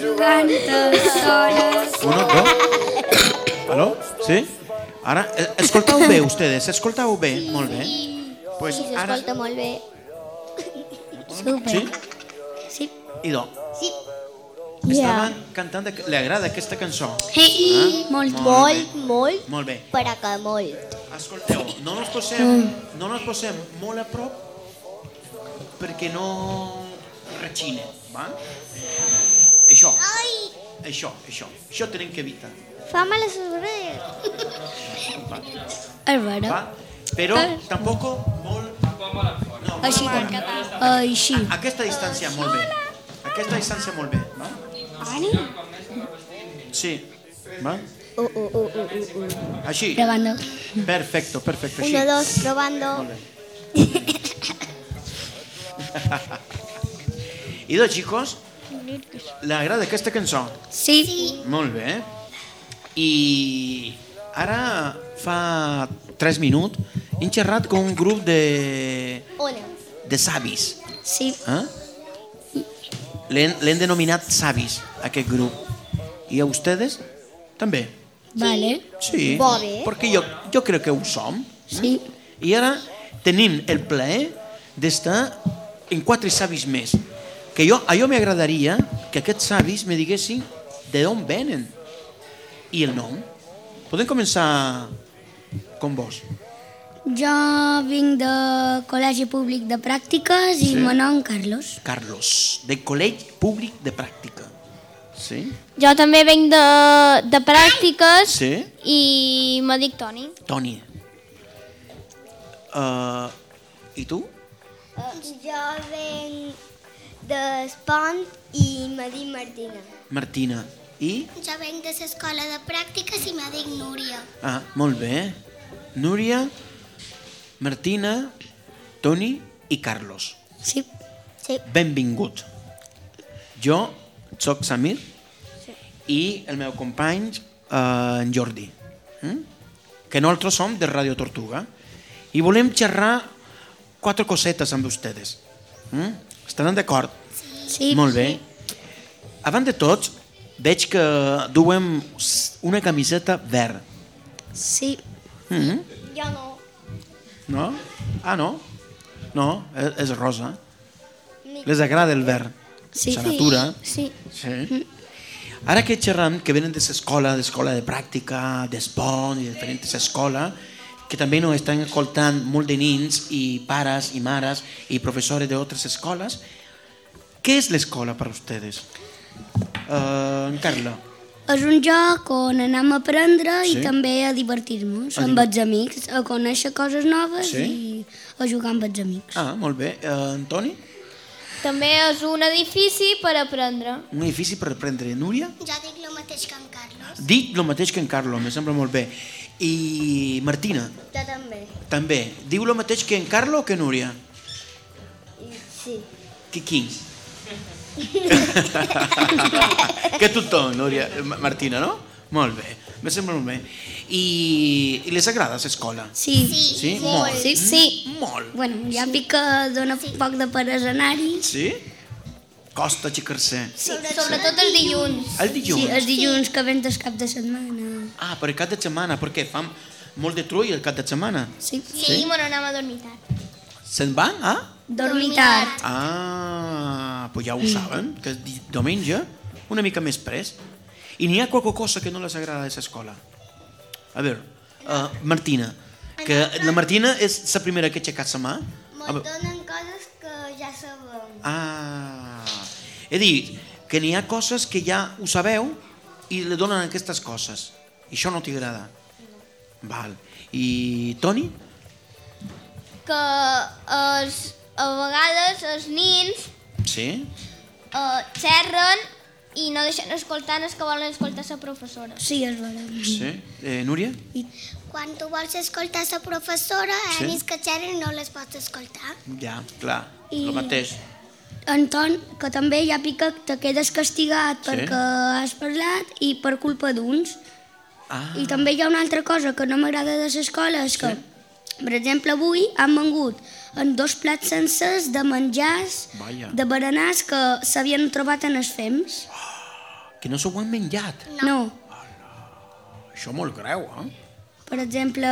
Jugant a soles. Uno, dos. Aló? Sí? Ara, eh, escoltau bé, ustedes, escoltau bé, molt bé. Pues Sí, ara... s'escolta molt bé. Super. Sí? Sí. Idò, Sí. estaven cantant, de... li agrada aquesta cançó? Sí. Molt, molt, molt, Molt bé. però que molt. Escolteu, no nos posem, no nos posem molt a prop perquè no rechine, va? Això, Ai! això, això, això tenim que evitar, Fa mal a les orelles. És vera. va? Però tampoc molt... No, Així com. Així. aquesta distància molt bé. Aquesta distància molt bé, va? Sí, va? Uh, uh, uh, uh, uh, uh. Així. Probando. Perfecto, perfecto, així. Uno, dos, probando. Molt bé. I dos, chicos, le agrada aquesta cançó? Sí. Molt bé. I ara fa 3 minuts hem xerrat con un grup de, Una. de savis. Sí. Eh? L'hem l'hem denominat savis, aquest grup. I a ustedes també? Vale. Sí, Va bé. perquè jo, jo crec que ho som. Sí. I ara tenim el plaer d'estar en quatre savis més. Que jo, a jo m'agradaria que aquests savis me diguessin de d'on venen i el nom. Podem començar com vos. Jo vinc de Col·legi Públic de Pràctiques i Sí. meu nom Carlos. Carlos, de Col·legi Públic de Pràctica. Sí? Jo també venc de, de pràctiques Sí? i me dic Toni. Toni. Uh, I tu? Jo venc d'Espont i dic Martina. Martina. I? Jo venc de l'escola de pràctiques i me dic Núria. Ah, molt bé. Núria, Martina, Toni i Carlos. Sí. Sí. Benvingut. Jo sóc Samir i el meu company eh, en Jordi. Mm? Que nosaltres som de Radio Tortuga i volem xerrar quatre cosetes amb ustedes. Mm? Estaran d'acord? Sí. Molt bé. Abans de tot, veig que duem una camiseta verd. Sí. Mm -hmm. Jo no. No? Ah, no? No, és, és rosa. Les agrada el verd. Sí. La natura. Sí. Sí. Ara que xerram que venen de l'escola, d'escola de pràctica, d'espont i de diferents escoles, que també no estan escoltant molt de nins i pares i mares i professors d'altres escoles, què és l'escola per a ustedes? Uh, Carla, És un joc on anem a aprendre Sí. i també a divertir-nos amb els amics, a conèixer coses noves Sí. i a jugar amb els amics. ah, molt bé. Uh, Antoni, També és un edifici per aprendre. un edifici per aprendre. Núria? Jo dic el mateix que en Carlos. Dic el mateix que en Carlo, me sembla molt bé. I Martina, Jo també. també. Diu el mateix que en Carlo o que Núria? Sí. Que qui? que tothom, Núria, Ma- Martina, no? Molt bé, me sembla molt bé. I, i les agrada l'escola? Sí. Sí? Molt. Sí. Sí. Molt. Bueno, ja sí. que dona poc de peres anar-hi. Sí? Costa aixecar-se. Sobretot els dilluns. El Sí, dilluns? els dilluns que vens el cap de setmana. Ah, per cap de setmana, perquè fan molt de trull el cap de setmana. Sí. Sí, me n'anem a dormir tard. Se'n van, ah? Dormir tard. Ah, pues ja ho saben, que diumenge, una mica més pres. I n'hi ha qualque cosa que no les agrada de l'escola. A veure, uh, Martina, que la Martina és la primera que ha aixecat la mà. A veure, donen coses que ja sabem. Ah, he dit que n'hi ha coses que ja ho sabeu i li donen aquestes coses. I això no t'agrada? Val. I Toni? Que els, a vegades els nins Sí? eh, xerren i no deixen escoltar els que volen escoltar la professora. Sí, és veritat. Sí? Eh, Núria? Quan tu vols escoltar la professora, Sí. sí. que xerren no les pots escoltar. Ja, clar. I- El mateix. Anton, que també hi ha pica que te quedes castigat Sí. perquè has parlat i per culpa d'uns. Ah, I també hi ha una altra cosa que no m'agrada de l'escola, és que, per exemple, avui han vengut en dos plats sencers de menjars, Vaja. de berenars que s'havien trobat en els fems. que no s'ho han menjat. No. Això molt greu, eh? Per exemple,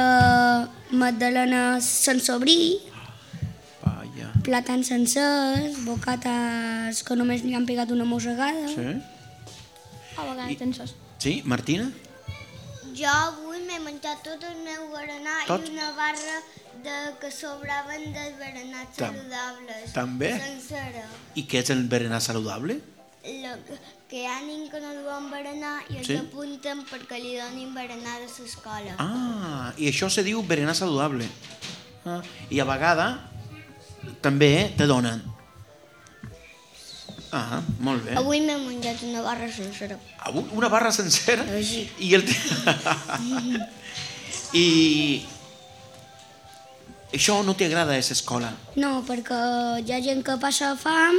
magdalenes sense obrir, Vaja. plàtans sencers, bocates que només li han pegat una mossegada. Sí? A vegades sense. Sí? Martina? Jo avui m'he menjat tot el meu berenar Tot? i una barra de que sobraven dels berenats Tam- saludables. també? Sencera. I què és el berenar saludable? Lo que, que hi ha nens que no duen berenar i els Sí. apunten perquè li donin berenar a l'escola. Ah, i això se diu berenar saludable. Ah, I a vegada també te donen. Ah, molt bé. Avui m'he menjat una barra sencera. Avui una barra sencera Sí. i el i això no t'agrada a l'escola No, perquè hi ha gent que passa fam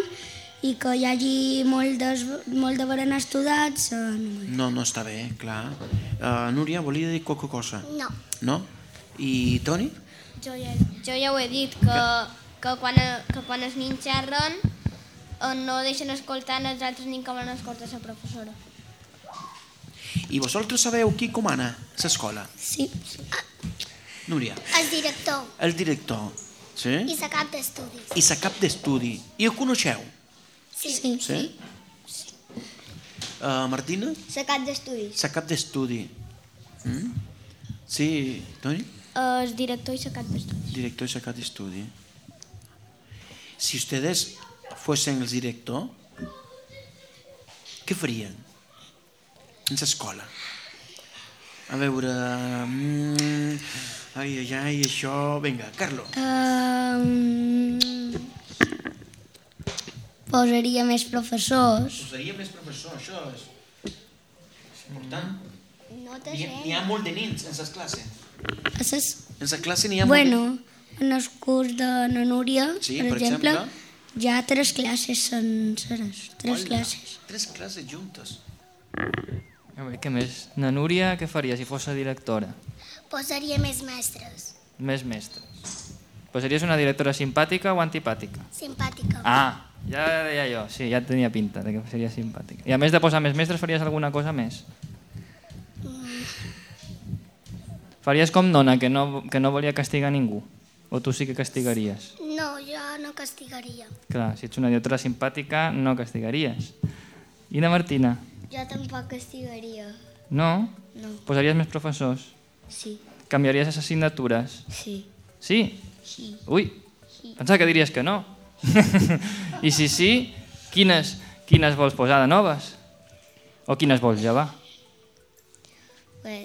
i que hi hagi molt, des, molt de berenar estudats. Eh, no. no, no està bé, clar uh, Núria, volia dir qualque cosa? No. no? i Toni? Jo ja, jo ja ho he dit, que, que, quan, que quan els nins xerren eh, no deixen escoltar els altres nins que volen escoltar la professora. i vosaltres sabeu qui comana l'escola? Sí. Núria, El director el director sí? i la cap d'estudis. i la cap d'estudi i el coneixeu? Sí. sí. Sí? Uh, Martina? La cap d'estudis. La cap d'estudi. Mm? Sí, Toni? El director i la cap d'estudi. Director y sacar de estudio. Si ustedes fuesen el director, què farien en l'escola? A veure... Mm, ai, ai, ai, això... Vinga, Carlo. Um, posaria més professors. Posaria més professor, això és, és important. No N'hi ha, ha molt de nins en les classes. Ses, En la classe n'hi ha bueno, molt en el curs de la Núria, Sí, per, per exemple, exemple. Hi ha tres classes senceres. de... Tres Hola, classes. Tres classes juntes. A veure, què més? Na Núria, què faria si fos directora? Posaria més mestres. Més mestres. Pues series una directora simpàtica o antipàtica? Simpàtica. Ah, ja deia jo, sí, ja tenia pinta de que seria simpàtica. I a més de posar més mestres, faries alguna cosa més? Faries com nona, que no, que no volia castigar ningú? O tu sí que castigaries? No, jo no castigaria. Clar, si ets una directora simpàtica, no castigaries. I na Martina? Jo tampoc castigaria. No? No. Posaries més professors? Sí. Canviaries les assignatures? Sí. Sí? Sí. Ui, pensava que diries que no. I si sí, quines, quines vols posar de noves? O quines vols llevar? Bé,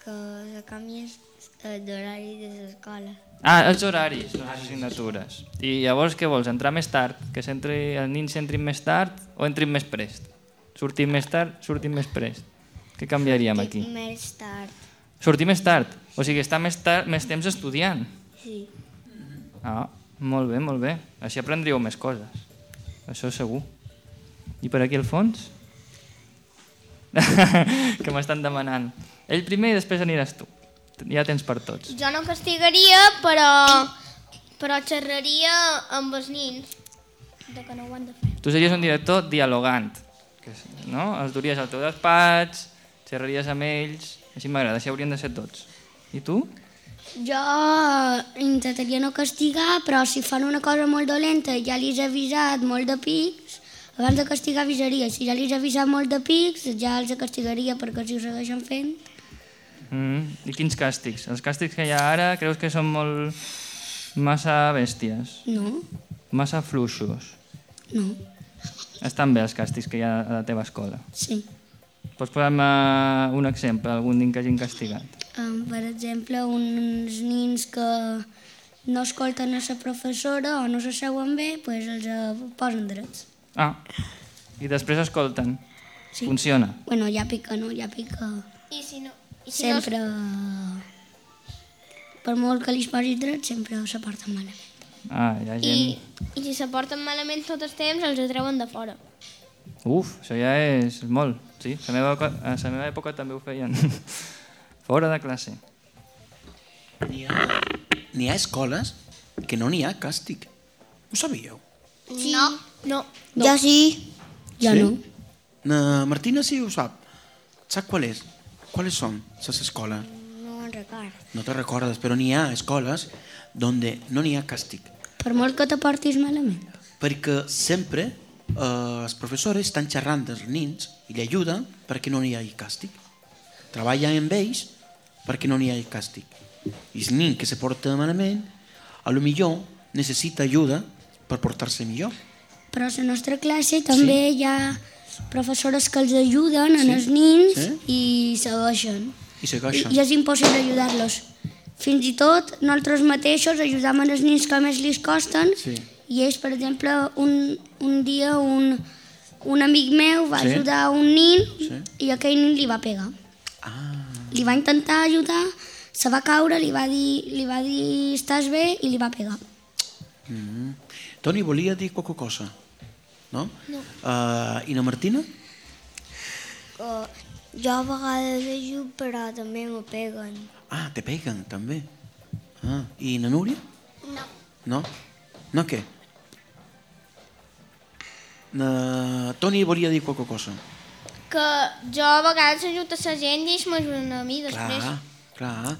que se canvies d'horari de l'escola. Ah, els horaris, les assignatures. I llavors què vols, entrar més tard? Que s'entri, els nins entrin més tard o entrin més prest? Sortim més tard, sortim més prest. Què canviaríem aquí? Més tard. Sortir més tard, o sigui, estar més, tard, més temps estudiant. Sí. Ah, molt bé, molt bé. Així aprendríeu més coses. Això segur. I per aquí al fons? que m'estan demanant. Ell primer i després aniràs tu. Ja tens per tots. Jo no castigaria, però, però xerraria amb els nins de que no ho han de fer. Tu series un director dialogant. Que, no? Els duries al teu despatx, xerraries amb ells... Així m'agrada, així haurien de ser tots. I tu? Jo intentaria no castigar, però si fan una cosa molt dolenta i ja li he avisat molt de pics, abans de castigar avisaria. Si ja li he avisat molt de pics, ja els castigaria perquè si ho segueixen fent... Mm. I quins càstigs? Els càstigs que hi ha ara creus que són molt... massa bèsties? No, Massa fluixos? no, Estan bé els càstigs que hi ha a la teva escola. sí. Pots posar-me un exemple, algun nen que hagin castigat? Um, per exemple, uns nins que no escolten a la professora o no s'asseuen bé, pues els eh, posen drets. Ah, i després escolten. Sí. Funciona. Bueno, ja pica, no? Ja pica. I si no... I si Sempre... Per molt que li posis dret, sempre se porten malament. Ah, hi ha No, gent... I, I si se porten malament tot el temps, els treuen de fora. Uf, això ja és molt. Sí, a la meva, a la meva època també ho feien. Fora de classe. N'hi ha, ha escoles que no n'hi ha càstig. Ho sabíeu? No. No. Jo sí. Jo Sí? no. Na Martina sí ho sap. Sap qual és? Quales són les escoles? No me'n record. No te recordes, però n'hi ha escoles donde no n'hi ha càstig. Per molt que te portis malament. Perquè sempre eh, els professors estan xerrant dels nins i li ajuden perquè no n'hi hagi càstig. Treballen amb ells perquè no n'hi hagi càstig. I el nin que se porta malament, a lo millor necessita ajuda per portar-se millor. Però a la nostra classe també hi ha professores que els ajuden en els nins Sí. i segueixen. I I, segueixen. I és impossible ajudar-los. Fins i tot nosaltres mateixos ajudam els nins que més li costen Sí. i ells, per exemple, un, un dia un, un amic meu va Sí. ajudar un nin Sí. i aquell nin li va pegar. Ah, Li va intentar ajudar, se va caure, li va dir, li va dir estàs bé i li va pegar. mm. Toni, volia dir qualque cosa? No? no. Uh, I na Martina? Uh, jo a vegades ajudo, però també me peguen. Ah, te peguen, també. Ah, I na Núria? No. No? No què? Na... Toni volia dir qualque cosa. Que jo a vegades ajudo a la gent i ells m'ajuden a mi després. Clar, clar.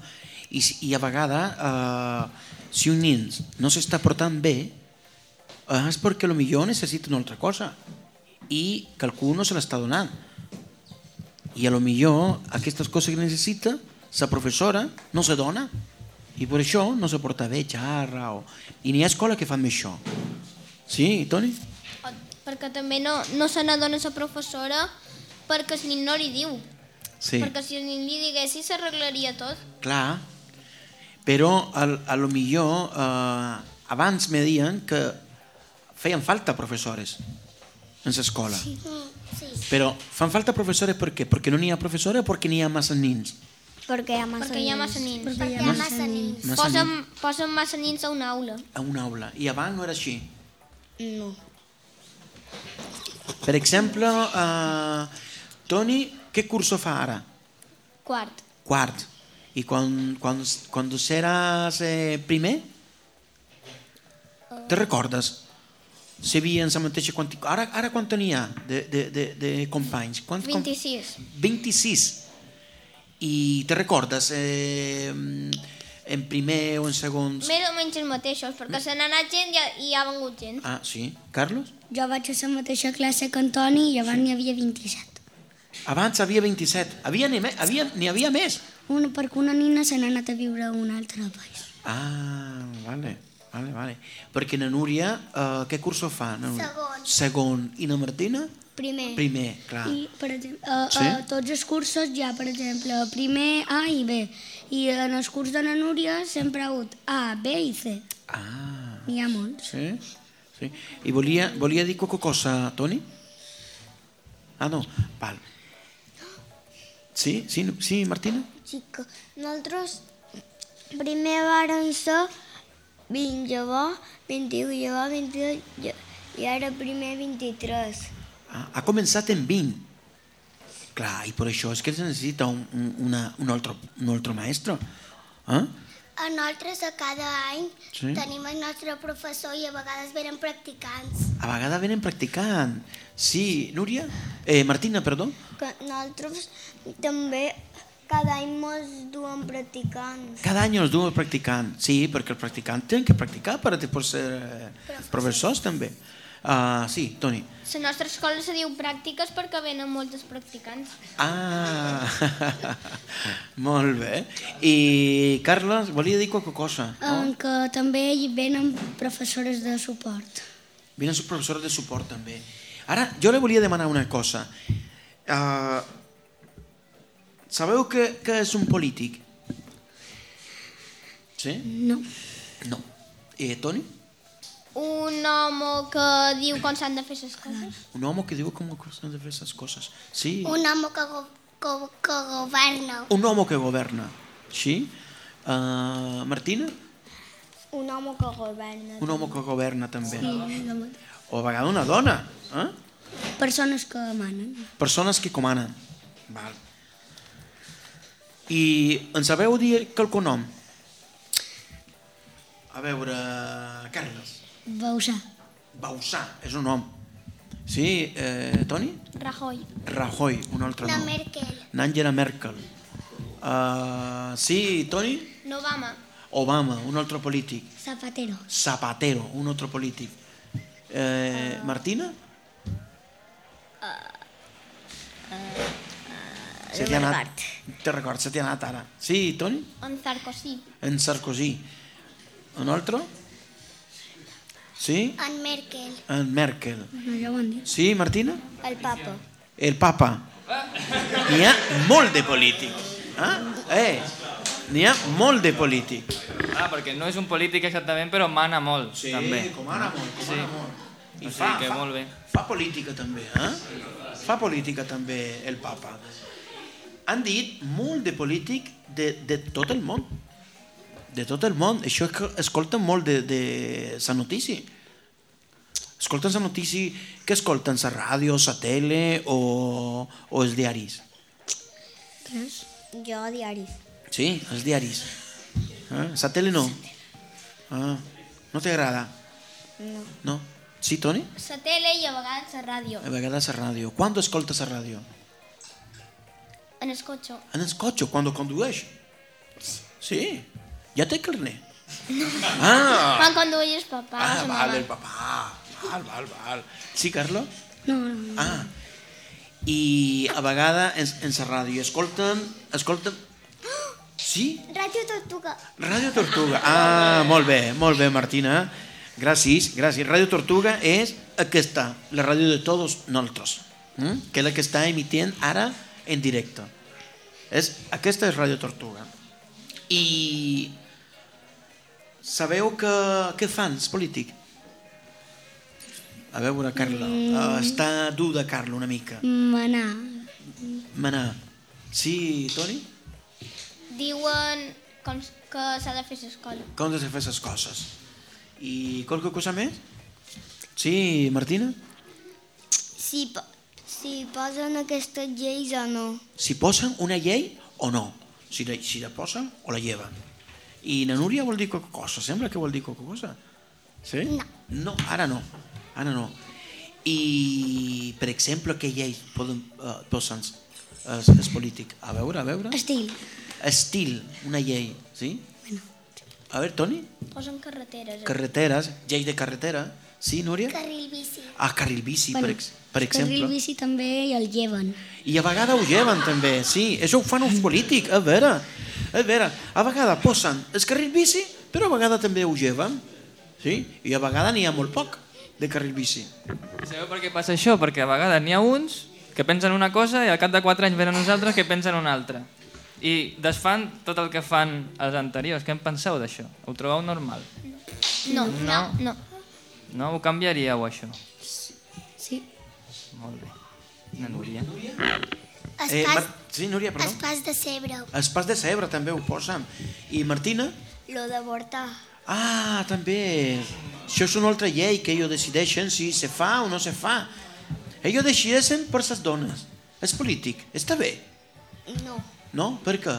I, i a vegades, eh, si un nin no s'està portant bé, eh, és perquè millor necessita una altra cosa i que algú no se l'està donant. I a lo millor aquestes coses que necessita, la professora no se dona i per això no se porta bé, xarra o... i n'hi ha escola que fan això. Sí, Toni? Perquè també no, no se n'adona la professora perquè nin no li diu. Sí. Perquè si li diguessi s'arreglaria tot. Clar, però a, a lo millor eh, abans me diuen que feien falta professores en l'escola. Sí. Sí. Però fan falta professores per què? Perquè no n'hi ha professores o perquè n'hi ha massa nins? Perquè hi ha massa Perquè hi ha massa nins. Perquè hi ha massa nins. Massa Posen, nins posen massa nins a una aula. a una aula. I abans no era així. No. Per exemple, eh, Toni, què curso fa ara? Quart. Quart. I quan, quan, quan eras eh, primer? Te recordes? Si havia en la mateixa quantitat... Ara, ara quan tenia de, de, de, de companys? Quants, com- 26. 26. I te recordes eh, en primer o en segon? Més o menys els mateixos, perquè se n'ha anat gent i ha, i ha vengut gent. Ah, sí. Carlos? Jo vaig a la mateixa classe que Antoni i abans n'hi havia 27. Abans havia 27. Havia, n'hi havia, n'hi havia més. Una, perquè una nina se n'ha anat a viure a un altre país. Ah, vale, vale, vale. Perquè na Núria, eh, què curso fa? Na Núria? Segon. Segon. I na Martina? Primer. Primer, clar. I, per exemple, a, Sí? a tots els cursos hi ha, per exemple, primer A i B. I en el curs de la Núria sempre ha hagut A, B i C. Ah, N'hi ha molts. sí? sí. I volia, volia dir qualque cosa, Toni? Ah, no, val. Sí, sí, sí, Martina? Sí que nosaltres primer varen ser 20 llavors, 21 llavors, 22 lla- i ara primer 23. Ah, ha començat en 20. Clar, i per això és que es necessita un, un, una, un, altre, un altre maestro. Eh? A nosaltres a cada any Sí. tenim el nostre professor i a vegades venen practicants. A vegades venen practicant. Sí, Núria? Eh, Martina, perdó? Que nosaltres també cada any mos duen practicants. Cada any els duen practicant. Sí, perquè els practicants tenen que practicar per després ser eh, professors també. Uh, sí, Toni. La nostra escola se diu pràctiques perquè venen moltes practicants. Ah, molt bé. I Carles, volia dir qualque cosa. En que també hi venen professores de suport. Venen sus professors de suport també. Ara, jo li volia demanar una cosa. Uh, Sabeu què, què és un polític? Sí? No. No. Eh, Toni? Un home que diu com s'han de fer les coses. Un home que diu com s'han de fer les coses. Sí. Un home que, go que, que governa. Un home que governa. Sí? Uh, Martina? Un home que governa. Un home que governa també. Sí, O a vegades una dona. Eh? Persones que manen. Persones que comanen. Val. I en sabeu dir qualque nom? A veure, Carles. Bausà. Bausà, és un nom. Sí, eh, Toni? Rajoy. Rajoy, un altre nom. Merkel. N'Angela Merkel. Uh, sí, Toni? Obama. Obama, un altre polític. Zapatero. Zapatero, un altre polític. Eh, Martina? Se t'hi ha anat. Te records, se t'hi ha anat ara. Sí, Toni? En Sarkozy. En Sarkozy. Un altre? Sí? En Merkel. En Merkel. No, ja ho han dit. Sí, Martina? El papa. El papa. N'hi ha molt de polític. Eh? eh? N'hi ha molt de polític. Ah, perquè no és un polític exactament, però mana molt, també. com ara molt, com Sí. ara molt. I O sigui que molt bé. Fa política també, eh? Fa política també el papa. Han dit molt de polític de, de tot el món. De tot el món. Això és que escolten molt de, de sa notícia. Escolten sa notícia, què escolten? Sa ràdio, sa tele o, o els diaris? Res. Jo diaris. Sí, els diaris. Eh? Sa tele no? Ah, no t'agrada? No. No? Sí, Toni? La tele i a vegades la ràdio. A vegades la ràdio. Quan escoltes la ràdio? En el cotxe. En el cotxe, quan condueix. Sí. Ja té carnet? Ah, Quan conduïs papà. ah val, mama. el papà. Val, val, val. Sí, Carlo? No, no, no. Ah. I a vegades en, en la ràdio escolten... Escolten... Sí? Ràdio Tortuga. Ràdio Tortuga. Ah, molt bé, molt bé, Martina. Gràcies, gràcies. Ràdio Tortuga és aquesta, la ràdio de tots nosaltres, mm? que és la que està emitint ara en directe. És, aquesta és Ràdio Tortuga. I sabeu que, què fan els polítics? A veure, Carla, mm. està dur de Carla una mica. Manar. Manar. Sí, Toni? Diuen com que s'ha de fer l'escola. Com has de fer les coses. I qualque cosa més? Sí, Martina? Si, po si posen aquestes lleis o no. Si posen una llei o no. Si la, si la posen o la lleven. I na Núria vol dir qualque cosa. Sembla que vol dir qualque cosa. Sí? No. No, ara no. Ara no. I, per exemple, què lleis poden, uh, posen els, els polítics? A veure, a veure. Estil. Estil, una llei, sí? A veure, Toni? Posen carreteres. eh? Carreteres, llei de carretera. Sí, Núria? Carril bici. Ah, carril bici, per, ex per el exemple. carril bici també i el lleven. I a vegades ho lleven també, sí. Això ho fan els polítics, a veure. A veure, a vegades posen el carril bici, però a vegades també ho lleven. Sí? I a vegades n'hi ha molt poc de carril bici. Sabeu per què passa això? Perquè a vegades n'hi ha uns que pensen una cosa i al cap de 4 anys venen uns altres que pensen una altra. I desfan tot el que fan els anteriors. Què en penseu d'això? Ho trobeu normal? No, no, no. No? Ho canviaríeu, això? Molt bé. Na Núria. Eh, Mar- sí, Núria, perdó. es pas de cebre. Els pas de cebre també ho posen. I Martina? Lo d'avortar. Ah, també. Això és una altra llei que ells decideixen si se fa o no se fa. Ells decideixen per les dones. És polític. Està bé. No. No? Per què?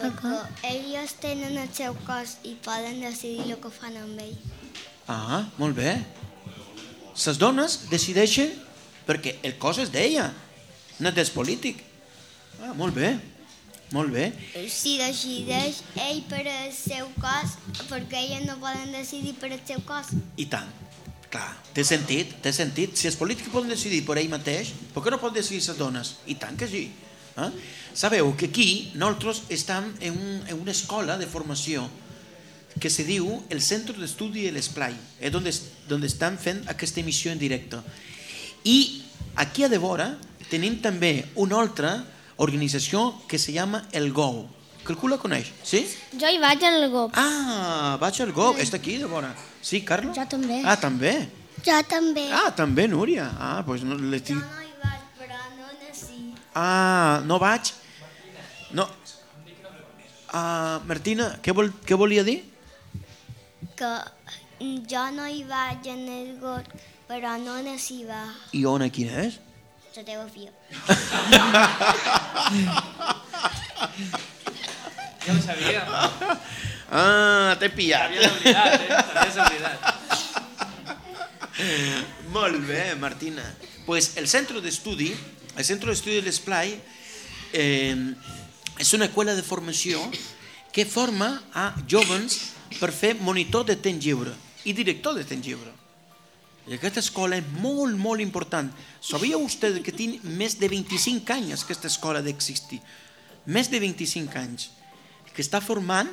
Perquè ells tenen el seu cos i poden decidir el que fan amb ell. Ah, molt bé. Les dones decideixen perquè el cos és d'ella, no és polític. Ah, molt bé, molt bé. Si decideix ell per el seu cos, perquè elles no poden decidir per el seu cos. I tant. Clar, té sentit, té sentit. Si els polítics poden decidir per ell mateix, per què no poden decidir les dones? I tant que sí. Eh? Sabeu que aquí nosaltres estem en, un, en una escola de formació que se diu el Centre d'Estudi de l'Esplai, és on, on estan fent aquesta emissió en directe. I aquí a de vora tenim també una altra, organización que se llama El Go. Qualcú la coneix? Sí? Jo hi vaig al GOP. Ah, vaig al Go. Està aquí, de vora. Sí, Carlos? Jo també. Ah, també? Jo també. Ah, també, Núria. Ah, doncs no, l'estic... no hi vaig, però no nací. Ah, no vaig? No. Ah, Martina, què, vol, què volia dir? Que jo no hi vaig en el got, però no nací va. I on, quina és? La teva filla. Ja ho sabia. Ah, t'he pillat. T'havies oblidat, eh? T'havies oblidat. Molt bé, Martina. Pues el centro de estudi, el centro de estudi de l'Esplai, eh, és una escola de formació que forma a jovens per fer monitor de temps lliure i director de temps lliure. I aquesta escola és molt, molt important. Sabia vostè que tinc més de 25 anys aquesta escola d'existir? Més de 25 anys. Que està formant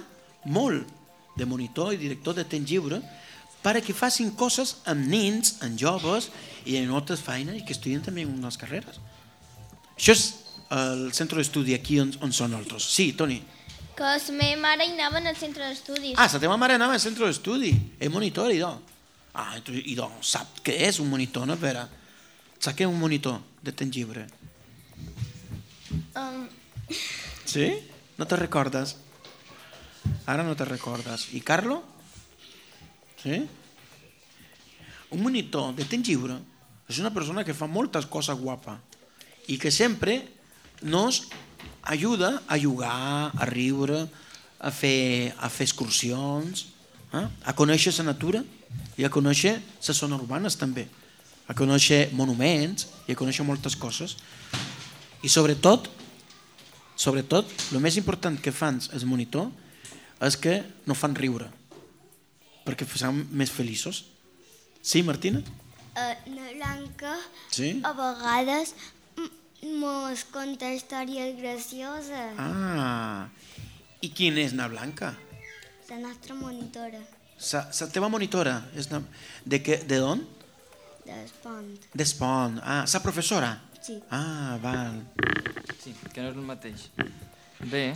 molt de monitor i director de temps lliure perquè facin coses amb nens, amb joves i en altres feines i que estudien també en unes carreres. Això és el centre d'estudi aquí on, on són nosaltres. Sí, Toni. Que la meva mare anava al centre d'estudis. Ah, la teva mare anava al centre d'estudi. És monitor, idò. Ah, entonces, idò, sap què és un monitor, no, Vera? Sap què és un monitor de temps lliure? Um, Sí? No te recordes? Ara no te recordes. I Carlo? Sí? Un monitor de temps lliure és una persona que fa moltes coses guapa i que sempre nos ajuda a jugar, a riure, a fer, a fer excursions, eh? a conèixer la natura i a conèixer les zones urbanes també, a conèixer monuments i a conèixer moltes coses. I sobretot, sobretot, el més important que fan els monitor és que no fan riure, perquè són més feliços. Sí, Martina? Uh, la Blanca Sí? a vegades mos conta històries gracioses. Ah, i quin és na Blanca? La nostra monitora Sa, sa teva monitora és na... de, què, de d'on? d'Espont. D'Espont. Ah, sa professora? Sí. Ah, val. Sí, que no és el mateix. Bé,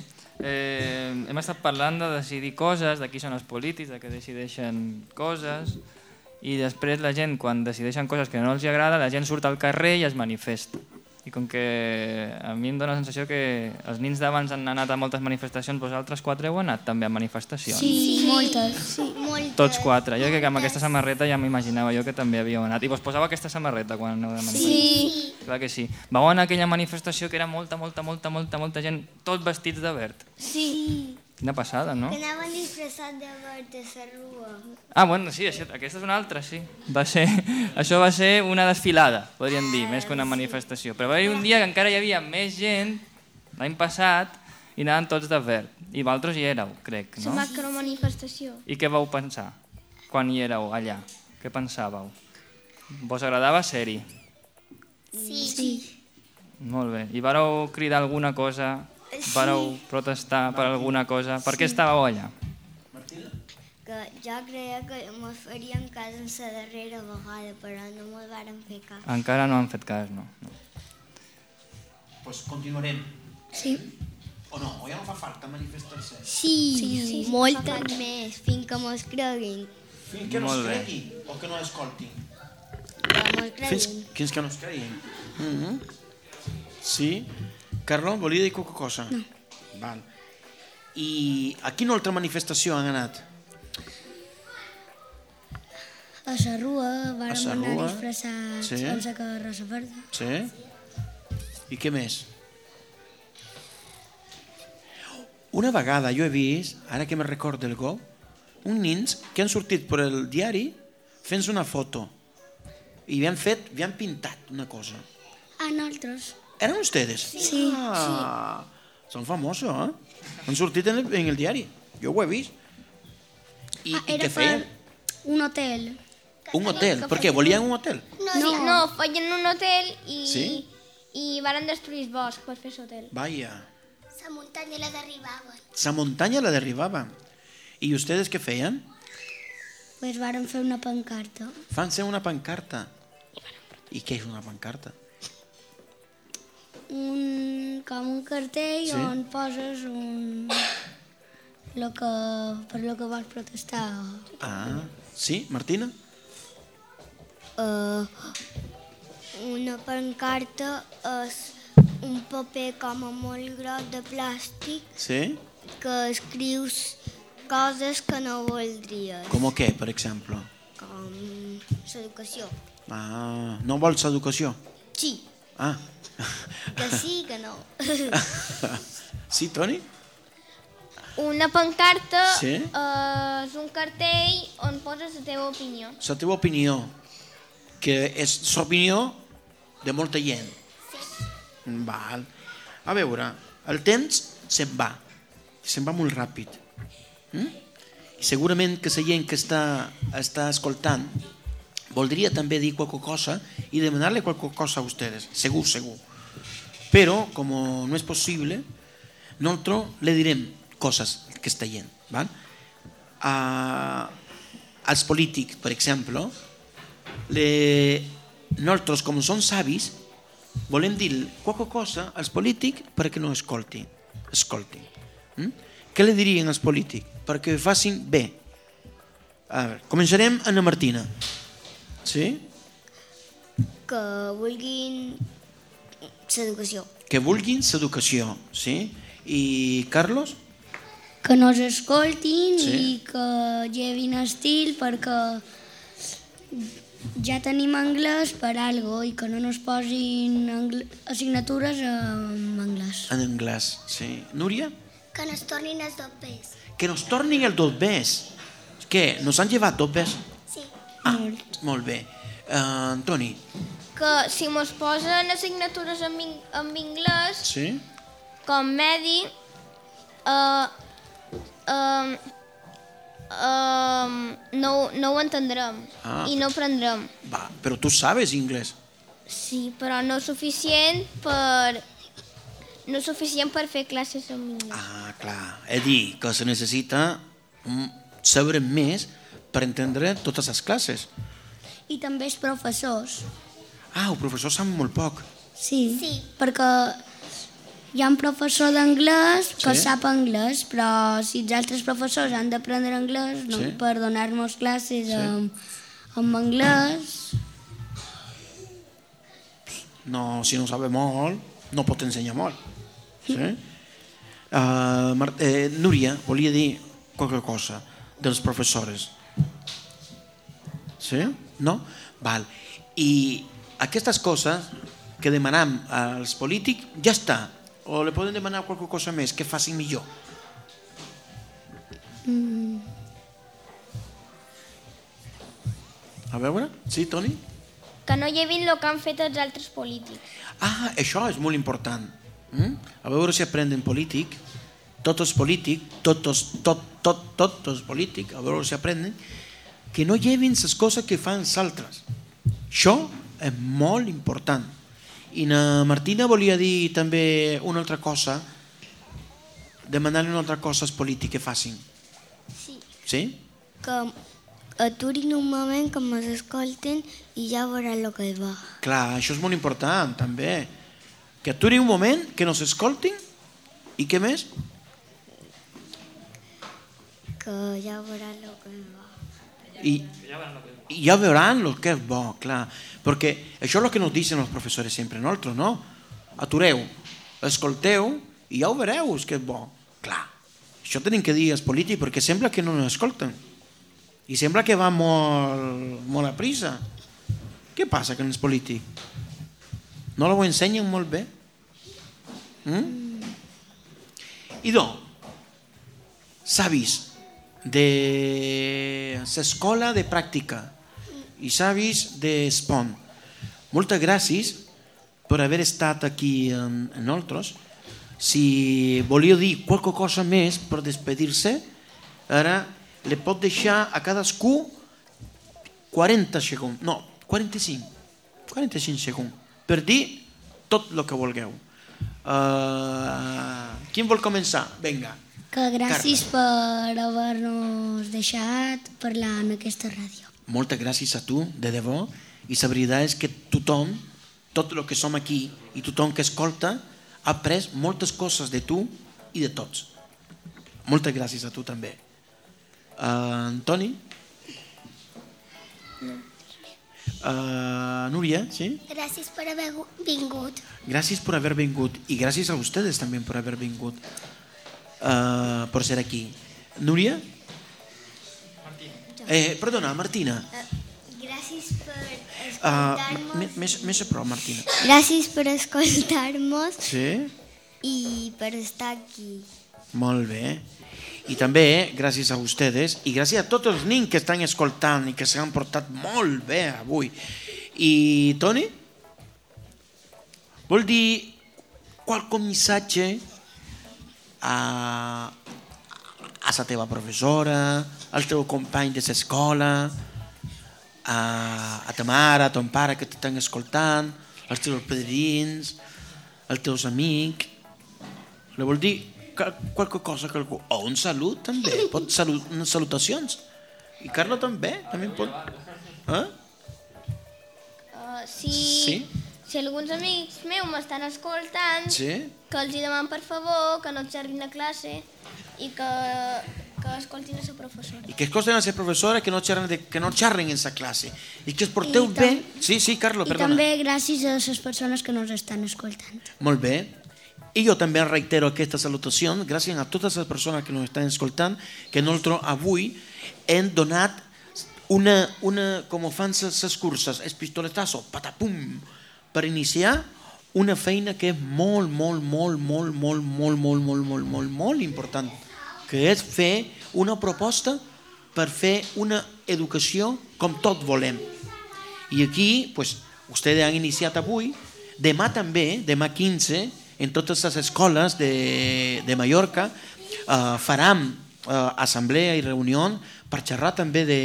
eh, hem estat parlant de decidir coses, de qui són els polítics, de que decideixen coses, i després la gent, quan decideixen coses que no els agrada, la gent surt al carrer i es manifesta. I com que a mi em dóna la sensació que els nins d'abans han anat a moltes manifestacions, vosaltres quatre heu anat també a manifestacions. Sí, moltes. Sí, molt. Tots quatre. Jo que amb aquesta samarreta ja m'imaginava jo que també havíeu anat. I vos posava aquesta samarreta quan aneu de manifestació? sí. Clar que sí. Vau anar a aquella manifestació que era molta, molta, molta, molta, molta gent, tots vestits de verd. Sí. Quina passada, no? Que anaven disfressats de verd de la rua. Ah, bueno, sí, això, aquesta és una altra, sí. Va ser, això va ser una desfilada, podríem dir, més que una manifestació. Però va haver un dia que encara hi havia més gent, l'any passat, i anaven tots de verd. I vosaltres hi éreu, crec, no? macromanifestació. I què vau pensar quan hi éreu allà? Què pensàveu? Vos agradava ser-hi? Sí. Sí. Molt bé. I vareu cridar alguna cosa? Vareu protestar per alguna cosa? Per què estàveu allà? Que jo creia que mos farien cas en la darrera vegada, però no mos varen fer cas. Encara no han fet cas, no. no. Pues continuarem. Sí. O no? O ja no fa falta manifestar-se? Sí, sí, sí moltes més, fins que mos creguin. Fins que no Molt es bé. cregui o que no escoltin. Que mos Fins, creguin. fins que no es creguin. Mm -hmm. Sí? Carlo, volia dir qualque cosa? No. Val. I a quina altra manifestació han anat? A la rua A sa anar disfressats sí. sí. amb la carrossa verda. Sí? I què més? Una vegada jo he vist, ara que me recordo del Go, uns nins que han sortit per el diari fent una foto i havien fet, havien pintat una cosa. Ah, nosaltres. ¿Eran ustedes? Sí. Ah, Son famosos, ¿eh? Han sortit en el, en el diari. Jo ho he vist. I, Ah, què feien? per un hotel. Un hotel. Per què? Volien un hotel? No, sí, no, feien un hotel i, Sí? i varen destruir bosc per fer l'hotel. Vaya. La muntanya la derribaven. La muntanya la derribava. I ustedes què feien? Pues vàrem fer una pancarta. Fan ser una pancarta. I què és una pancarta? Un com un cartell Sí. on poses un... Lo que, per lo que vols protestar. Ah, sí, Martina? Uh, una pancarta és un paper com a molt gros de plàstic Sí? que escrius coses que no voldries, Com què, per exemple? com l'educació. Ah, no vols educació? Sí, Ah. Que sí, que no. sí, Toni? Una pancarta Sí. eh, és un cartell on poses la teva opinió. La teva opinió, que és l'opinió de molta gent. Val. A veure, el temps se'n va. Se'n va molt ràpid. Mm? Segurament que la gent que està, està escoltant voldria també dir qualque cosa i demanar-le qualque cosa a ustedes. Segur, segur. Però, com no és possible, nosaltres le direm coses que està gent. Val? A, als polítics, per exemple, le, nosaltres, com som savis, volem dir qualque cosa als polítics perquè no escoltin. escoltin. Mm? Què li dirien als polítics? Perquè facin bé. A veure, començarem amb la Martina. Sí? que vulguin l'educació. Que vulguin l'educació. Sí? I Carlos? Que no s'escoltin Sí. i que llevin estil perquè ja tenim anglès per algo i que no nos posin assignatures en anglès. En anglès. Sí. Núria? Que no es tornin els dobbers. Que nos tornin el dos bes. Què? Nos han llevat dos bes? Ah, molt bé. Uh, Antoni? Que si mos posen assignatures en, in- en anglès, Sí? com medi, uh, um, um, no, no ho entendrem Ah. i no aprendrem. Va, però tu sabes inglès. Sí, però no suficient per... No suficient per fer classes en anglès. Ah, clar. És dir, que se necessita saber més per entendre totes les classes. I també els professors. Ah, el professor sap molt poc. Sí. Sí. Perquè hi ha un professor d'anglès que Sí. sap anglès, però si els altres professors han d'aprendre anglès no, Sí. per donar-nos classes Sí. en, en anglès, No, si no sabe molt, no pot ensenyar molt. Sí? Uh, Mar eh, Núria volia dir qualque cosa dels professors. Sí? No? Val. I aquestes coses que demanam als polítics, ja està. O le poden demanar qualque cosa més que facin millor. A veure? Sí, Toni? Que no llevin el que han fet els altres polítics. Ah, això és molt important. Mm? A veure si aprenen polític, tots els polítics, tots, tot, tot, tots els polítics, a veure si aprenen, que no llevin les coses que fan els altres. Això és molt important. I na Martina volia dir també una altra cosa, demanar-li una altra cosa als polítics que facin. Sí. Sí? Que aturin un moment que ens escolten i ja veuran el que va. Clar, això és molt important, també. Que aturi un moment, que nos escoltin, i què més? Que ja veuran el que va. Y, y ya verán lo que es bo, clar. Porque això és el que nos els professors sempre, nosaltres, no? Atureu, escolteu i ja ho vereu, que és bo. Clar, això tenim que dir als polítics perquè sembla que no ens escolten. I sembla que va molt, molt a prisa. Què passa amb els polítics? No ho ensenyen molt bé? Mm? I doncs, savis de l'escola de pràctica i savis de Spon. Moltes gràcies per haver estat aquí amb nosaltres. Si volia dir qualque cosa més per despedir-se, ara li pot deixar a cadascú 40 segons, no, 45, 45 segons, per dir tot el que vulgueu. Uh, qui vol començar? Vinga. Que gràcies per haver-nos deixat parlar en aquesta ràdio. Moltes gràcies a tu, de debò, i la veritat és que tothom, tot el que som aquí i tothom que escolta, après moltes coses de tu i de tots. Moltes gràcies a tu també. Uh, Antoni? Uh, Núria, sí? Gràcies per haver vingut. Gracias por haber vingut y gracias a ustedes también por haber vingut, uh, por ser aquí. Núria? Eh, perdona, Martina. Gràcies per Uh, escoltar-nos. més, més a prop, Martina. Gràcies per escoltar-nos Sí? i per estar aquí. Molt bé. I també gràcies a ustedes i gràcies a tots els nens que estan escoltant i que s'han portat molt bé avui. I Toni? Vol dir qualque missatge a, a la teva professora, al teu company de l'escola, a, a ta mare, a ton pare que t'estan escoltant, als teus padrins, als teus amics, li vol dir que- qualque cosa que algú... O un salut també, pot salut, unes salutacions. I Carla també, també pot... Eh? Uh, si, Sí? Si alguns amics meus m'estan escoltant, Sí? que els hi deman per favor que no xerrin a classe i que, que escoltin la professora. I que escolten a la professora que no xerren, de, que no xerren en sa classe. I que es porteu I bé... Sí, sí, Carla, I perdona. també gràcies a les persones que nos estan escoltant. Molt bé. I jo també reitero aquesta salutació gràcies a totes les persones que ens estan escoltant que nosaltres avui hem donat una, una com fan les curses, el pistoletazo, patapum, per iniciar una feina que és molt, molt, molt, molt, molt, molt, molt, molt, molt, molt, molt important, que és fer una proposta per fer una educació com tot volem. I aquí, pues, ustedes han iniciat avui, demà també, demà 15, en totes les escoles de, de Mallorca, eh, faran eh, assemblea i reunió per xerrar també de,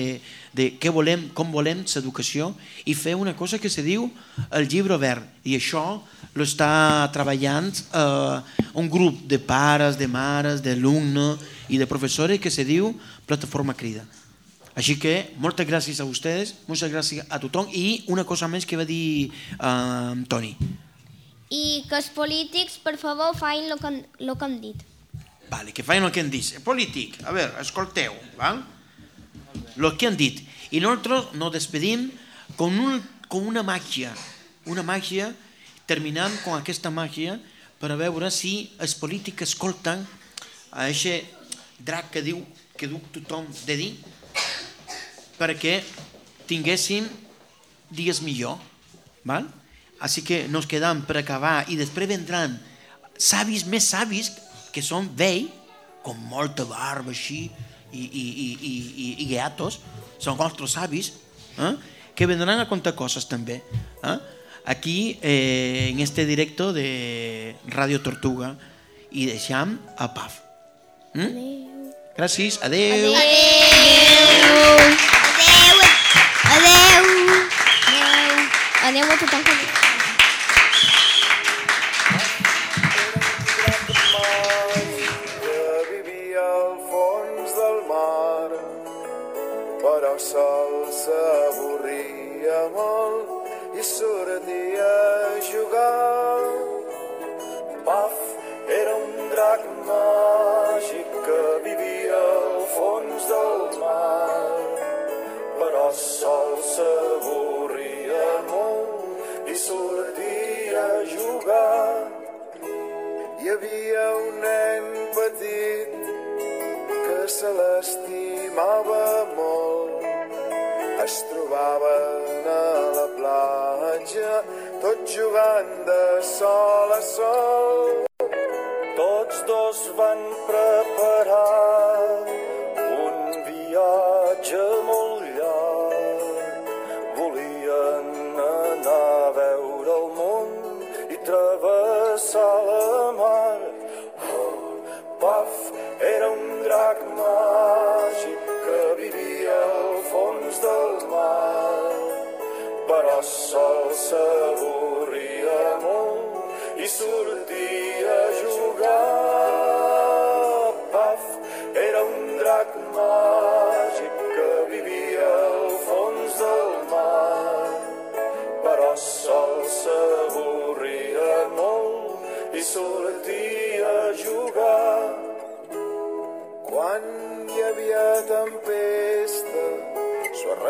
de què volem, com volem l'educació i fer una cosa que se diu el llibre verd. I això lo està treballant eh, un grup de pares, de mares, d'alumnes i de professors que se diu Plataforma Crida. Així que moltes gràcies a ustedes, moltes gràcies a tothom i una cosa més que va dir uh, Toni. I que els polítics, per favor, fain el que, han- lo que hem dit. Vale, que facin el que han dit. Polític, a veure, escolteu, val? Lo que han dit. I nosaltres nos despedim con, un, con una màgia, una màgia, terminant con aquesta màgia per a veure si els polítics escolten a aquest drac que diu que diu tothom de dir perquè tinguéssim dies millor. Val? Així que nos quedam per acabar i després vendran savis més savis que són vell, com molta barba així, i, i, i, i, i, i gatos, són nostres savis, eh? que vendran a contar coses també. Eh? Aquí, eh, en este directo de Radio Tortuga, i deixam a Paf. Mm? Gràcies, adeu. Adeu. Adeu. Adeu. Adeu a tothom jugant de sol a sol. Tots dos van preparar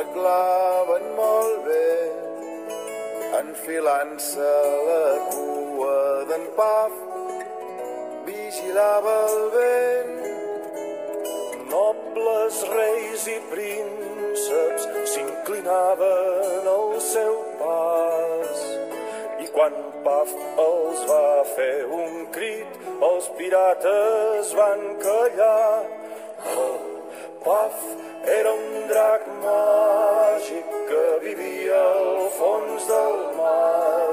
arreglaven molt bé, enfilant-se la cua d'en Paf, vigilava el vent. Nobles reis i prínceps s'inclinaven al seu pas. I quan Paf els va fer un crit, els pirates van callar. Oh, Paf era un drac màgic que vivia al fons del mar,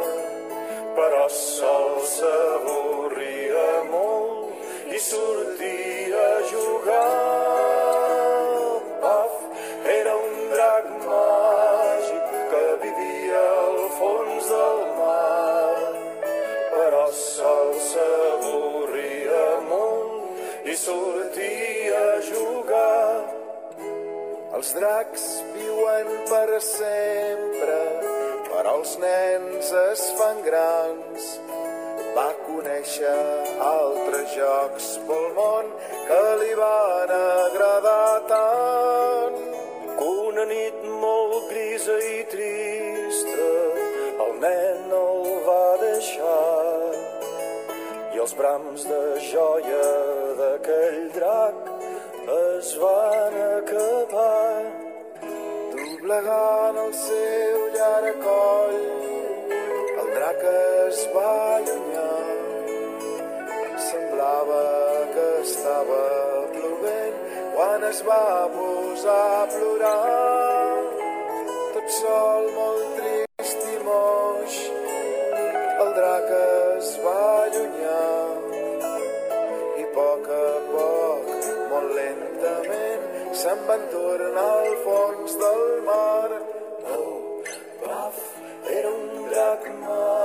però sol s'avorria molt i sortia a jugar. Els dracs viuen per sempre, però els nens es fan grans. Va conèixer altres jocs pel món que li van agradar tant. Que una nit molt grisa i trista el nen el va deixar i els brams de joia d'aquell drac es van acabar. Doblegant el seu llarg coll, el drac es va allunyar. Semblava que estava plovent quan es va posar a plorar. Tot sol, molt trist i moix, el drac es se'n van tornar al fons del mar. Oh, Paf era un drac mar.